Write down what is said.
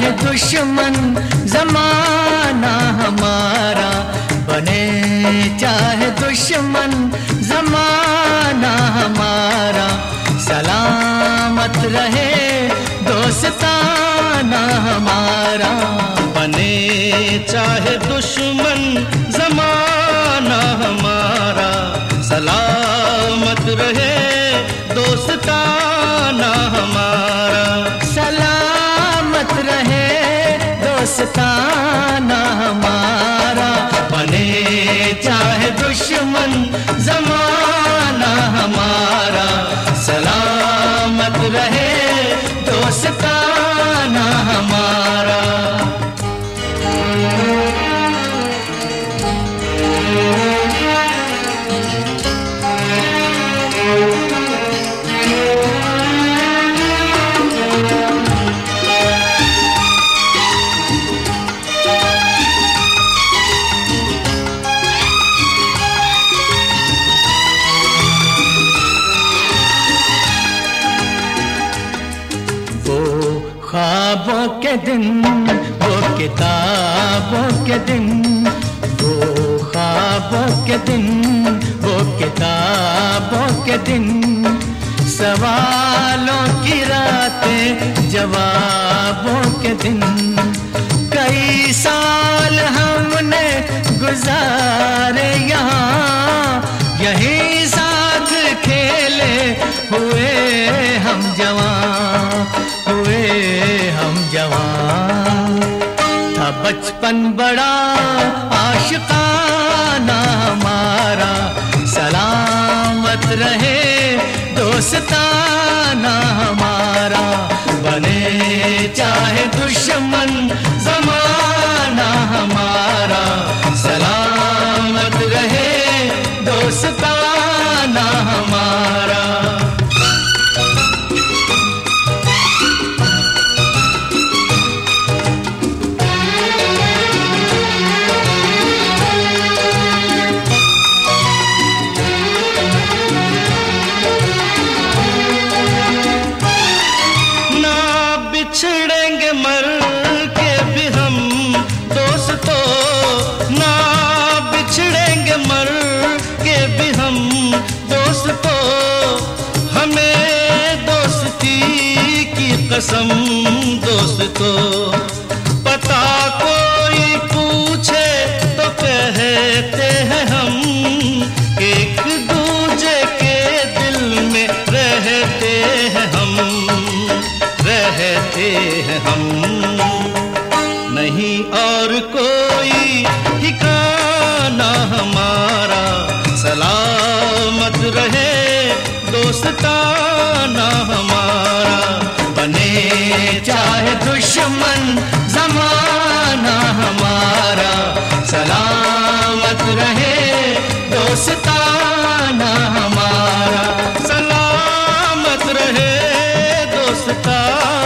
दुश्मन जमाना हमारा। बने चाहे दुश्मन जमाना हमारा। सलामत रहे दोस्ताना ख्वाबों के दिन, वो किताबों के दिन वो ख्वाबों के दिन, वो किताबों के दिन। सवालों की रातें जवाबों के दिन। कई साल हमने गुजारे यहाँ, यही साथ खेले हुए हम जवान। हम जवान। था बचपन बड़ा आशिकाना हमारा। सलामत रहे दोस्ताना बिछड़ेंगे मर के भी हम दोस्तों। ना बिछड़ेंगे मर के भी हम दोस्तों। हमें दोस्ती की कसम और कोई ठिकाना हमारा। सलामत रहे दोस्ताना हमारा। बने चाहे दुश्मन जमाना हमारा। सलामत रहे दोस्ताना हमारा। सलामत रहे दोस्ताना